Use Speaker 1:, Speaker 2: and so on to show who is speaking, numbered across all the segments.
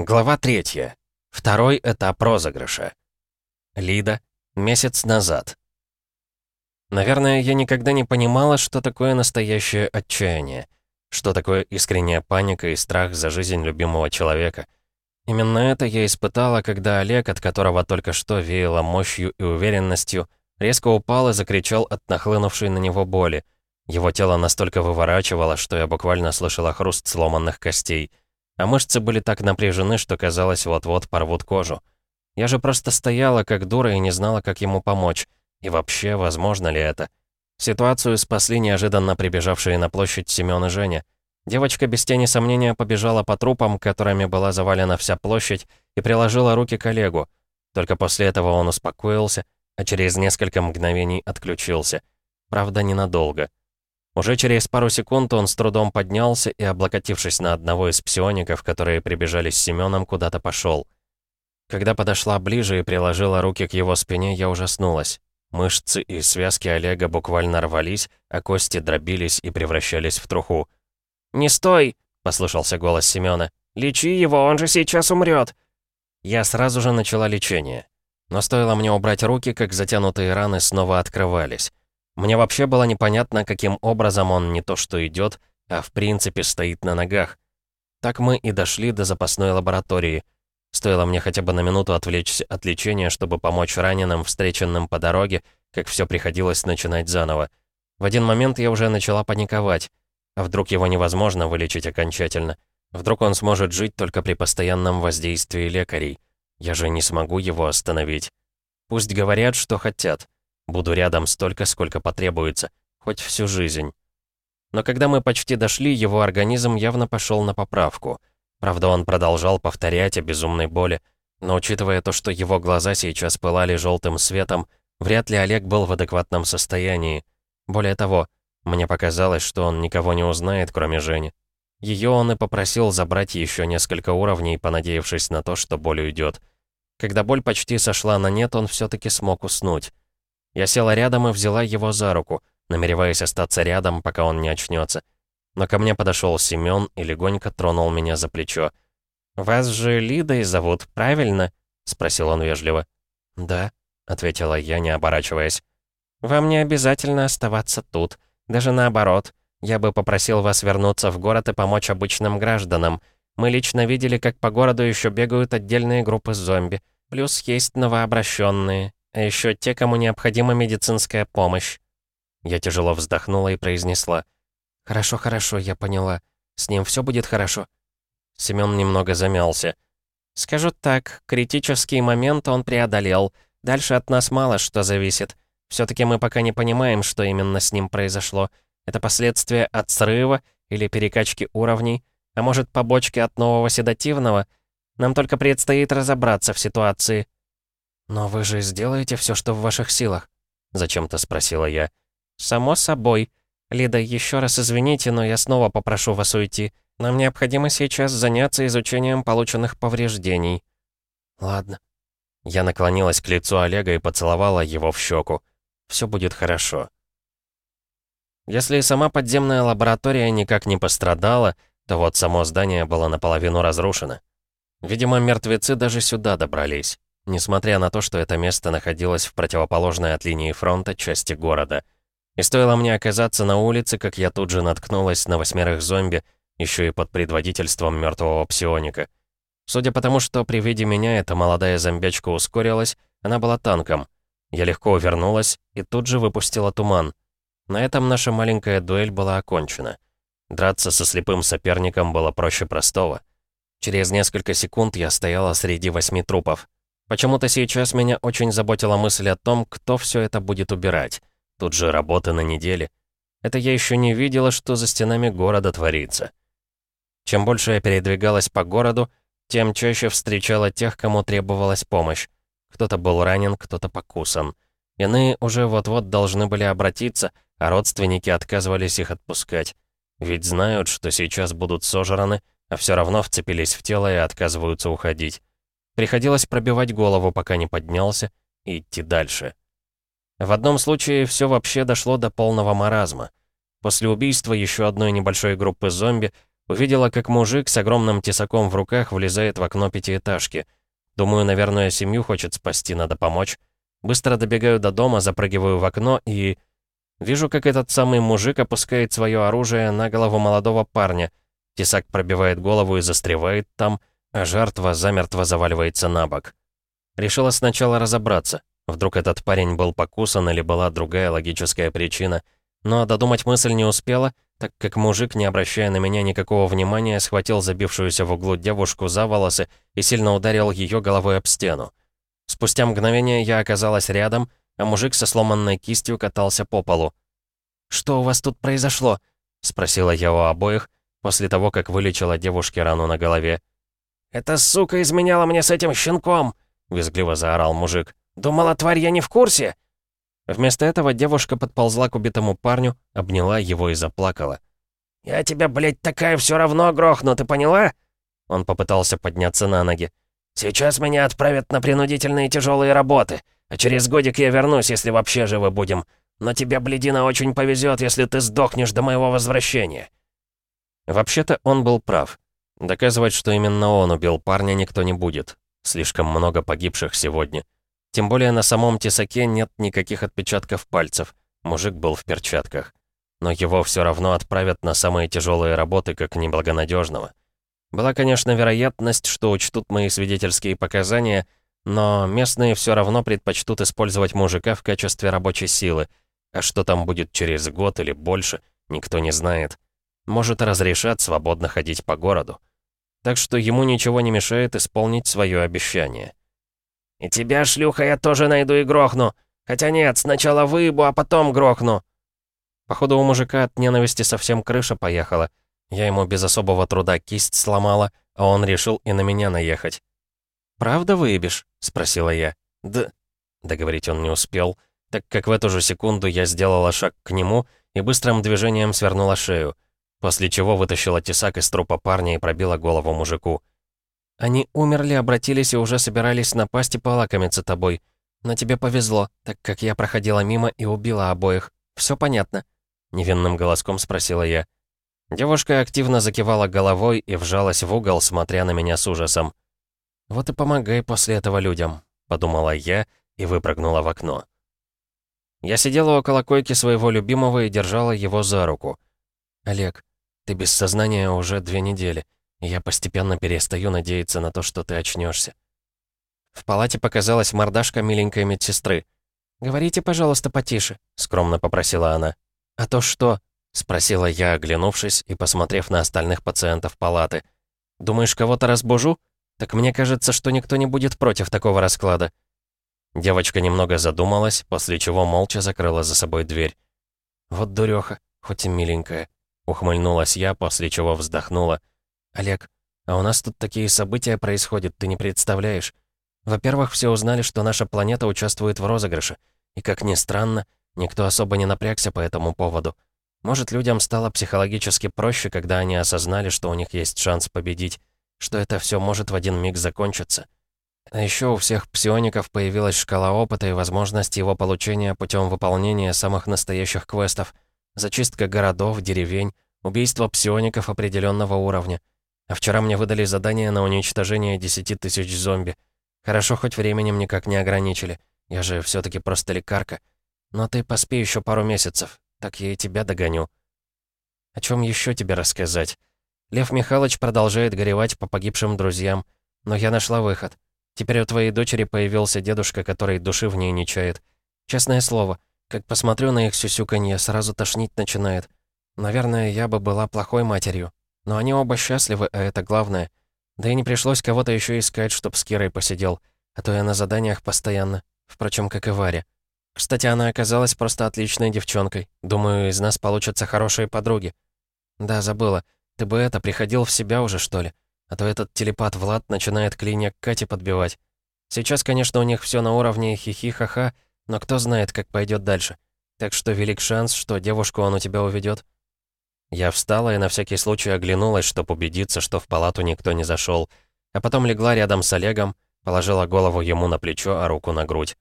Speaker 1: Глава третья. Второй этап розыгрыша. Лида. Месяц назад. Наверное, я никогда не понимала, что такое настоящее отчаяние. Что такое искренняя паника и страх за жизнь любимого человека. Именно это я испытала, когда Олег, от которого только что веяло мощью и уверенностью, резко упал и закричал от нахлынувшей на него боли. Его тело настолько выворачивало, что я буквально слышала хруст сломанных костей. А мышцы были так напряжены, что казалось, вот-вот порвут кожу. Я же просто стояла как дура и не знала, как ему помочь. И вообще, возможно ли это? Ситуацию спасли неожиданно прибежавшие на площадь Семён и Женя. Девочка без тени сомнения побежала по трупам, которыми была завалена вся площадь, и приложила руки к Олегу. Только после этого он успокоился, а через несколько мгновений отключился. Правда, ненадолго. Уже через пару секунд он с трудом поднялся и, облокотившись на одного из псиоников, которые прибежали с Семеном, куда-то пошел. Когда подошла ближе и приложила руки к его спине, я ужаснулась. Мышцы и связки Олега буквально рвались, а кости дробились и превращались в труху.
Speaker 2: «Не стой!» — послышался голос Семёна. «Лечи его, он же сейчас умрет!»
Speaker 1: Я сразу же начала лечение. Но стоило мне убрать руки, как затянутые раны снова открывались. Мне вообще было непонятно, каким образом он не то что идет, а в принципе стоит на ногах. Так мы и дошли до запасной лаборатории. Стоило мне хотя бы на минуту отвлечься от лечения, чтобы помочь раненым, встреченным по дороге, как все приходилось начинать заново. В один момент я уже начала паниковать. А вдруг его невозможно вылечить окончательно? Вдруг он сможет жить только при постоянном воздействии лекарей? Я же не смогу его остановить. Пусть говорят, что хотят. Буду рядом столько, сколько потребуется, хоть всю жизнь. Но когда мы почти дошли, его организм явно пошел на поправку. Правда, он продолжал повторять о безумной боли, но учитывая то, что его глаза сейчас пылали желтым светом, вряд ли Олег был в адекватном состоянии. Более того, мне показалось, что он никого не узнает, кроме Жени. Ее он и попросил забрать еще несколько уровней, понадеявшись на то, что боль уйдет. Когда боль почти сошла на нет, он все-таки смог уснуть. Я села рядом и взяла его за руку, намереваясь остаться рядом, пока он не очнется. Но ко мне подошел Семен и легонько тронул меня за плечо.
Speaker 2: «Вас же Лидой зовут, правильно?» — спросил он вежливо.
Speaker 1: «Да», — ответила я, не оборачиваясь.
Speaker 2: «Вам не обязательно оставаться тут. Даже наоборот. Я бы попросил вас вернуться в город и помочь обычным гражданам. Мы лично видели, как по городу еще бегают отдельные группы зомби. Плюс есть новообращенные. А еще те, кому необходима медицинская помощь.
Speaker 1: Я тяжело вздохнула и произнесла. «Хорошо, хорошо, я поняла. С ним все будет хорошо?» Семён немного замялся.
Speaker 2: «Скажу так, критический момент он преодолел. Дальше от нас мало что зависит. все таки мы пока не понимаем, что именно с ним произошло. Это последствия от срыва или перекачки уровней, а может, побочки от нового седативного? Нам только предстоит разобраться в ситуации».
Speaker 1: «Но вы же сделаете все, что в ваших силах?» — зачем-то спросила я.
Speaker 2: «Само собой. Лида, еще раз извините, но я снова попрошу вас уйти. Нам необходимо сейчас заняться изучением полученных повреждений».
Speaker 1: «Ладно». Я наклонилась к лицу Олега и поцеловала его в щеку. «Все будет хорошо». Если сама подземная лаборатория никак не пострадала, то вот само здание было наполовину разрушено. Видимо, мертвецы даже сюда добрались несмотря на то, что это место находилось в противоположной от линии фронта части города. И стоило мне оказаться на улице, как я тут же наткнулась на восьмерых зомби, еще и под предводительством мертвого псионика. Судя по тому, что при виде меня эта молодая зомбячка ускорилась, она была танком. Я легко увернулась и тут же выпустила туман. На этом наша маленькая дуэль была окончена. Драться со слепым соперником было проще простого. Через несколько секунд я стояла среди восьми трупов. Почему-то сейчас меня очень заботила мысль о том, кто все это будет убирать. Тут же работа на неделе. Это я еще не видела, что за стенами города творится. Чем больше я передвигалась по городу, тем чаще встречала тех, кому требовалась помощь. Кто-то был ранен, кто-то покусан. Иные уже вот-вот должны были обратиться, а родственники отказывались их отпускать. Ведь знают, что сейчас будут сожраны, а все равно вцепились в тело и отказываются уходить. Приходилось пробивать голову, пока не поднялся, и идти дальше. В одном случае все вообще дошло до полного маразма. После убийства еще одной небольшой группы зомби Увидела, как мужик с огромным тесаком в руках влезает в окно пятиэтажки. Думаю, наверное, семью хочет спасти, надо помочь. Быстро добегаю до дома, запрыгиваю в окно и... Вижу, как этот самый мужик опускает свое оружие на голову молодого парня. Тесак пробивает голову и застревает там, а жертва замертво заваливается на бок. Решила сначала разобраться. Вдруг этот парень был покусан или была другая логическая причина. Но додумать мысль не успела, так как мужик, не обращая на меня никакого внимания, схватил забившуюся в углу девушку за волосы и сильно ударил ее головой об стену. Спустя мгновение я оказалась рядом, а мужик со сломанной кистью катался по полу. «Что у вас тут произошло?» — спросила я у обоих, после того, как вылечила девушке рану на голове.
Speaker 2: «Эта сука изменяла мне с этим щенком!» — визгливо заорал мужик. «Думала, тварь, я не в курсе?»
Speaker 1: Вместо этого девушка подползла к убитому парню, обняла его и заплакала.
Speaker 2: «Я тебя, блядь, такая все равно грохну, ты поняла?» Он попытался подняться на ноги. «Сейчас меня отправят на принудительные тяжелые работы, а через годик я вернусь, если вообще живы будем. Но тебе, бледина, очень повезет, если ты сдохнешь до моего возвращения».
Speaker 1: Вообще-то он был прав. Доказывать, что именно он убил парня, никто не будет. Слишком много погибших сегодня. Тем более на самом тесаке нет никаких отпечатков пальцев. Мужик был в перчатках. Но его все равно отправят на самые тяжелые работы, как неблагонадежного. Была, конечно, вероятность, что учтут мои свидетельские показания, но местные все равно предпочтут использовать мужика в качестве рабочей силы. А что там будет через год или больше, никто не знает. Может, разрешат свободно ходить по городу. Так что ему ничего не мешает исполнить свое обещание.
Speaker 2: «И тебя, шлюха, я тоже найду и грохну. Хотя нет, сначала выебу, а потом грохну».
Speaker 1: Походу, у мужика от ненависти совсем крыша поехала. Я ему без особого труда кисть сломала, а он решил и на меня наехать. «Правда выебешь?» — спросила я. «Да...» Договорить он не успел, так как в эту же секунду я сделала шаг к нему и быстрым движением свернула шею, после чего вытащила тесак из трупа парня и пробила голову мужику. Они умерли, обратились и уже собирались напасть и полакомиться тобой. Но тебе повезло, так как я проходила мимо и убила обоих. Все понятно?» Невинным голоском спросила я. Девушка активно закивала головой и вжалась в угол, смотря на меня с ужасом. «Вот и помогай после этого людям», — подумала я и выпрыгнула в окно. Я сидела около койки своего любимого и держала его за руку. «Олег, ты без сознания уже две недели я постепенно перестаю надеяться на то, что ты очнешься. В палате показалась мордашка миленькой медсестры. «Говорите, пожалуйста, потише», — скромно попросила она. «А то что?» — спросила я, оглянувшись и посмотрев на остальных пациентов палаты. «Думаешь, кого-то разбужу? Так мне кажется, что никто не будет против такого расклада». Девочка немного задумалась, после чего молча закрыла за собой дверь. «Вот дуреха, хоть и миленькая», — ухмыльнулась я, после чего вздохнула. «Олег, а у нас тут такие события происходят, ты не представляешь. Во-первых, все узнали, что наша планета участвует в розыгрыше. И, как ни странно, никто особо не напрягся по этому поводу. Может, людям стало психологически проще, когда они осознали, что у них есть шанс победить, что это все может в один миг закончиться. А еще у всех псиоников появилась шкала опыта и возможность его получения путем выполнения самых настоящих квестов. Зачистка городов, деревень, убийство псиоников определенного уровня — а вчера мне выдали задание на уничтожение 10 тысяч зомби. Хорошо, хоть временем никак не ограничили. Я же все таки просто лекарка. Но ты поспи еще пару месяцев, так я и тебя догоню. О чем еще тебе рассказать? Лев Михайлович продолжает горевать по погибшим друзьям, но я нашла выход. Теперь у твоей дочери появился дедушка, который души в ней не чает. Честное слово, как посмотрю на их сюсюканье, сразу тошнить начинает. Наверное, я бы была плохой матерью, но они оба счастливы, а это главное. Да и не пришлось кого-то еще искать, чтоб с Кирой посидел. А то я на заданиях постоянно. Впрочем, как и Варя. Кстати, она оказалась просто отличной девчонкой. Думаю, из нас получатся хорошие подруги. Да, забыла. Ты бы это, приходил в себя уже, что ли? А то этот телепат Влад начинает клинья к Кате подбивать. Сейчас, конечно, у них все на уровне хихи-ха-ха, но кто знает, как пойдет дальше. Так что велик шанс, что девушку он у тебя уведет. Я встала и на всякий случай оглянулась, чтобы убедиться, что в палату никто не зашел, а потом легла рядом с Олегом, положила голову ему на плечо, а руку на грудь.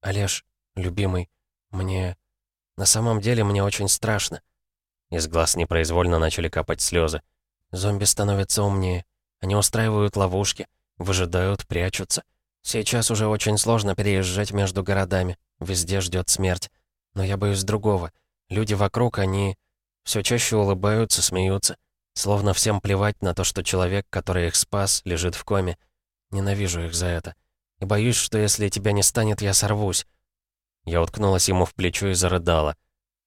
Speaker 1: «Олеж, любимый, мне... На самом деле мне очень страшно». Из глаз непроизвольно начали капать слезы.
Speaker 2: Зомби становятся умнее. Они устраивают ловушки, выжидают, прячутся. Сейчас уже очень сложно переезжать между городами. Везде ждет смерть. Но я боюсь другого. Люди вокруг, они все чаще улыбаются, смеются. Словно всем плевать на то, что человек, который их спас, лежит в коме. Ненавижу их за это. И боюсь, что если тебя не станет, я сорвусь. Я уткнулась ему в плечо и зарыдала.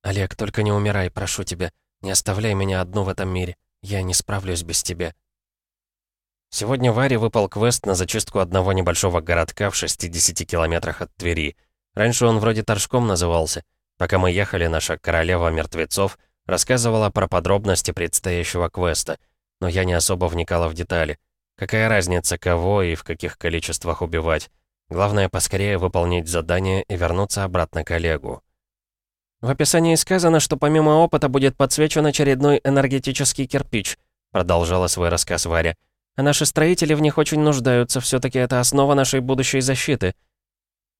Speaker 2: «Олег, только не умирай, прошу тебя. Не оставляй меня одну в этом мире. Я не справлюсь без тебя».
Speaker 1: Сегодня Варе выпал квест на зачистку одного небольшого городка в 60 километрах от Твери. Раньше он вроде Торжком назывался. Пока мы ехали, наша королева мертвецов рассказывала про подробности предстоящего квеста, но я не особо вникала в детали. Какая разница, кого и в каких количествах убивать? Главное, поскорее выполнить задание и вернуться обратно к Олегу.
Speaker 2: В описании сказано, что помимо опыта будет подсвечен очередной энергетический кирпич, продолжала свой рассказ Варя. А наши строители в них очень нуждаются, все таки это основа нашей будущей защиты.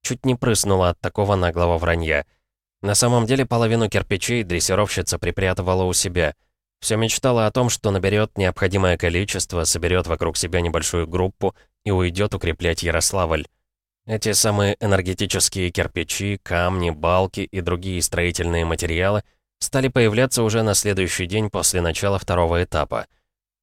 Speaker 1: Чуть не прыснула от такого наглого вранья. На самом деле половину кирпичей дрессировщица припрятывала у себя. Все мечтала о том, что наберет необходимое количество, соберет вокруг себя небольшую группу и уйдет укреплять Ярославль. Эти самые энергетические кирпичи, камни, балки и другие строительные материалы стали появляться уже на следующий день после начала второго этапа.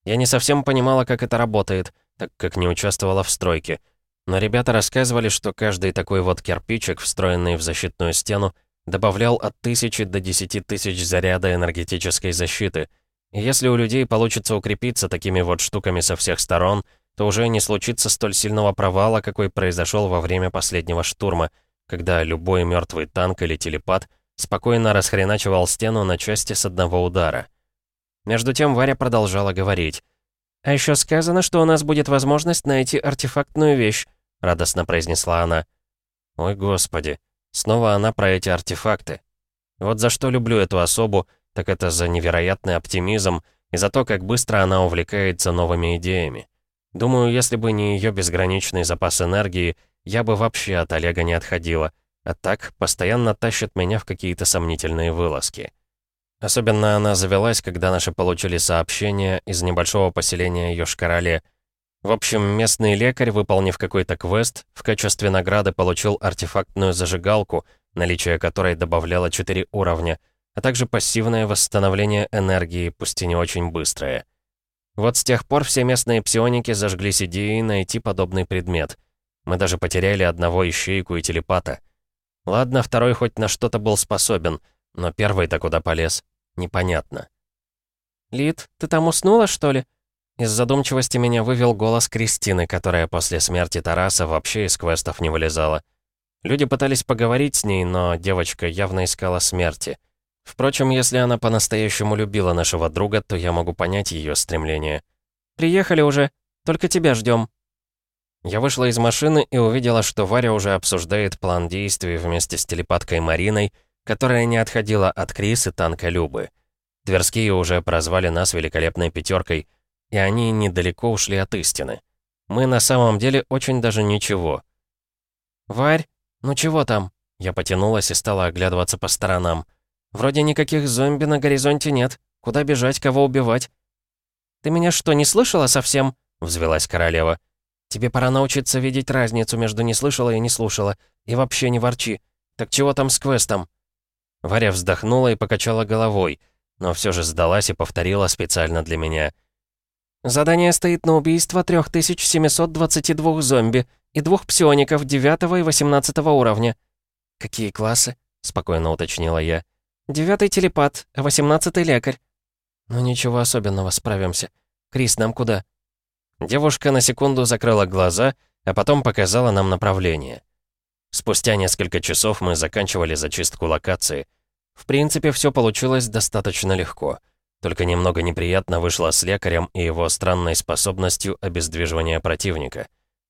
Speaker 1: Я не совсем понимала, как это работает, так как не участвовала в стройке. Но ребята рассказывали, что каждый такой вот кирпичик, встроенный в защитную стену, добавлял от тысячи до десяти тысяч заряда энергетической защиты. И если у людей получится укрепиться такими вот штуками со всех сторон — то уже не случится столь сильного провала, какой произошел во время последнего штурма, когда любой мертвый танк или телепат спокойно расхреначивал стену на части с одного удара. Между тем Варя продолжала говорить. «А еще сказано, что у нас будет возможность найти артефактную вещь», — радостно произнесла она. «Ой, господи, снова она про эти артефакты. Вот за что люблю эту особу, так это за невероятный оптимизм и за то, как быстро она увлекается новыми идеями. Думаю, если бы не ее безграничный запас энергии, я бы вообще от Олега не отходила. А так, постоянно тащит меня в какие-то сомнительные вылазки. Особенно она завелась, когда наши получили сообщение из небольшого поселения Йошкар-Оле. В общем, местный лекарь, выполнив какой-то квест, в качестве награды получил артефактную зажигалку, наличие которой добавляло 4 уровня, а также пассивное восстановление энергии, пусть и не очень быстрое. Вот с тех пор все местные псионики зажглись идеей найти подобный предмет. Мы даже потеряли одного ищейку и телепата. Ладно, второй хоть на что-то был способен, но первый-то куда полез? Непонятно.
Speaker 2: «Лид, ты там уснула, что ли?» Из задумчивости меня вывел голос Кристины, которая после смерти Тараса вообще из квестов не вылезала. Люди пытались поговорить с ней, но девочка явно искала смерти. Впрочем, если она по-настоящему любила нашего друга, то я могу понять ее стремление. «Приехали уже. Только тебя ждем.
Speaker 1: Я вышла из машины и увидела, что Варя уже обсуждает план действий вместе с телепаткой Мариной, которая не отходила от Крис и танка Любы. Тверские уже прозвали нас великолепной пятеркой, и они недалеко ушли от истины. Мы на самом деле очень даже ничего.
Speaker 2: «Варь, ну чего там?» Я потянулась и стала оглядываться по сторонам. Вроде никаких зомби на горизонте нет. Куда бежать, кого убивать?» «Ты меня что, не слышала совсем?» — взвелась королева. «Тебе пора научиться видеть разницу между не слышала и не слушала. И вообще не ворчи. Так чего там с квестом?»
Speaker 1: Варя вздохнула и покачала головой, но все же сдалась и повторила специально для меня.
Speaker 2: «Задание стоит на убийство 3722 зомби и двух псиоников 9 и 18 уровня».
Speaker 1: «Какие классы?» — спокойно уточнила я.
Speaker 2: Девятый телепат, а восемнадцатый лекарь. Ну ничего особенного, справимся. Крис, нам куда?
Speaker 1: Девушка на секунду закрыла глаза, а потом показала нам направление. Спустя несколько часов мы заканчивали зачистку локации. В принципе, все получилось достаточно легко. Только немного неприятно вышло с лекарем и его странной способностью обездвиживания противника.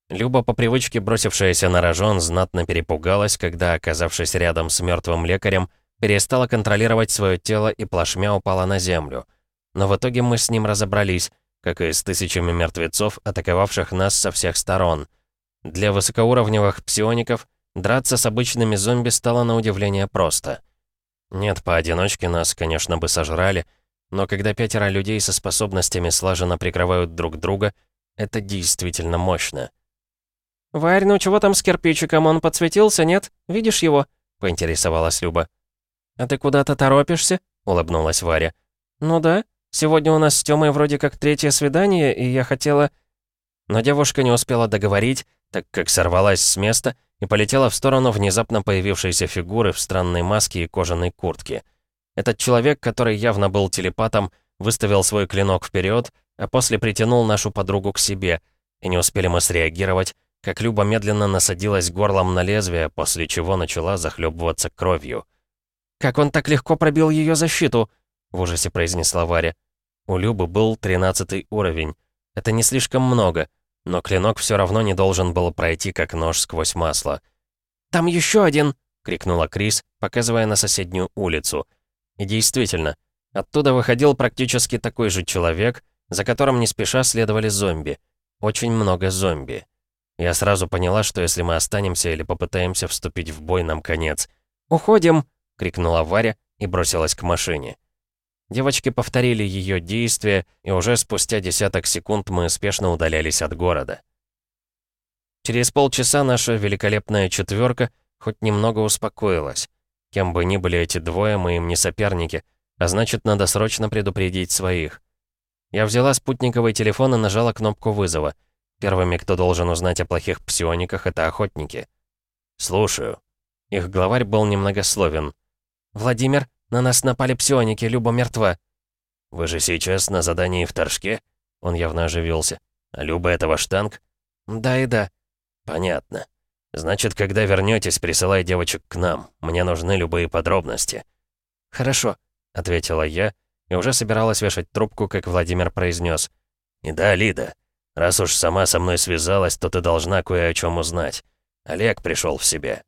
Speaker 1: Люба, по привычке бросившаяся на рожон, знатно перепугалась, когда, оказавшись рядом с мертвым лекарем, перестала контролировать свое тело и плашмя упала на землю. Но в итоге мы с ним разобрались, как и с тысячами мертвецов, атаковавших нас со всех сторон. Для высокоуровневых псиоников драться с обычными зомби стало на удивление просто. Нет, поодиночке нас, конечно, бы сожрали, но когда пятеро людей со способностями слаженно прикрывают друг друга, это действительно мощно.
Speaker 2: «Варь, ну чего там с кирпичиком? Он подсветился, нет? Видишь его?» — поинтересовалась Люба. «А ты куда-то торопишься?» — улыбнулась Варя. «Ну да. Сегодня у нас с Тёмой вроде как третье свидание, и я хотела...»
Speaker 1: Но девушка не успела договорить, так как сорвалась с места и полетела в сторону внезапно появившейся фигуры в странной маске и кожаной куртке. Этот человек, который явно был телепатом, выставил свой клинок вперед, а после притянул нашу подругу к себе, и не успели мы среагировать, как Люба медленно насадилась горлом на лезвие, после чего начала захлебываться кровью.
Speaker 2: «Как он так легко пробил ее защиту?» — в ужасе произнесла Варя.
Speaker 1: У Любы был тринадцатый уровень. Это не слишком много, но клинок все равно не должен был пройти как нож сквозь масло.
Speaker 2: «Там еще один!»
Speaker 1: — крикнула Крис, показывая на соседнюю улицу. И действительно, оттуда выходил практически такой же человек, за которым не спеша следовали зомби. Очень много зомби. Я сразу поняла, что если мы останемся или попытаемся вступить в бой, нам конец.
Speaker 2: «Уходим!»
Speaker 1: — крикнула Варя и бросилась к машине. Девочки повторили ее действия, и уже спустя десяток секунд мы спешно удалялись от города. Через полчаса наша великолепная четверка хоть немного успокоилась. Кем бы ни были эти двое, мы им не соперники, а значит, надо срочно предупредить своих. Я взяла спутниковый телефон и нажала кнопку вызова. Первыми, кто должен узнать о плохих псиониках, это охотники. «Слушаю». Их главарь был немногословен.
Speaker 2: «Владимир, на нас напали псионики, Люба мертва».
Speaker 1: «Вы же сейчас на задании в Торжке?» Он явно оживился. «А Люба это ваш танк?»
Speaker 2: «Да и да».
Speaker 1: «Понятно. Значит, когда вернетесь, присылай девочек к нам. Мне нужны любые подробности».
Speaker 2: «Хорошо», —
Speaker 1: ответила я, и уже собиралась вешать трубку, как Владимир произнес. «И да, Лида, раз уж сама со мной связалась, то ты должна кое о чем узнать. Олег пришел в себя».